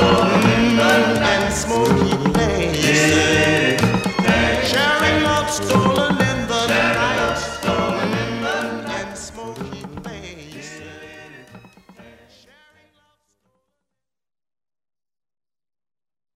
and smoky places. Sharing love stolen.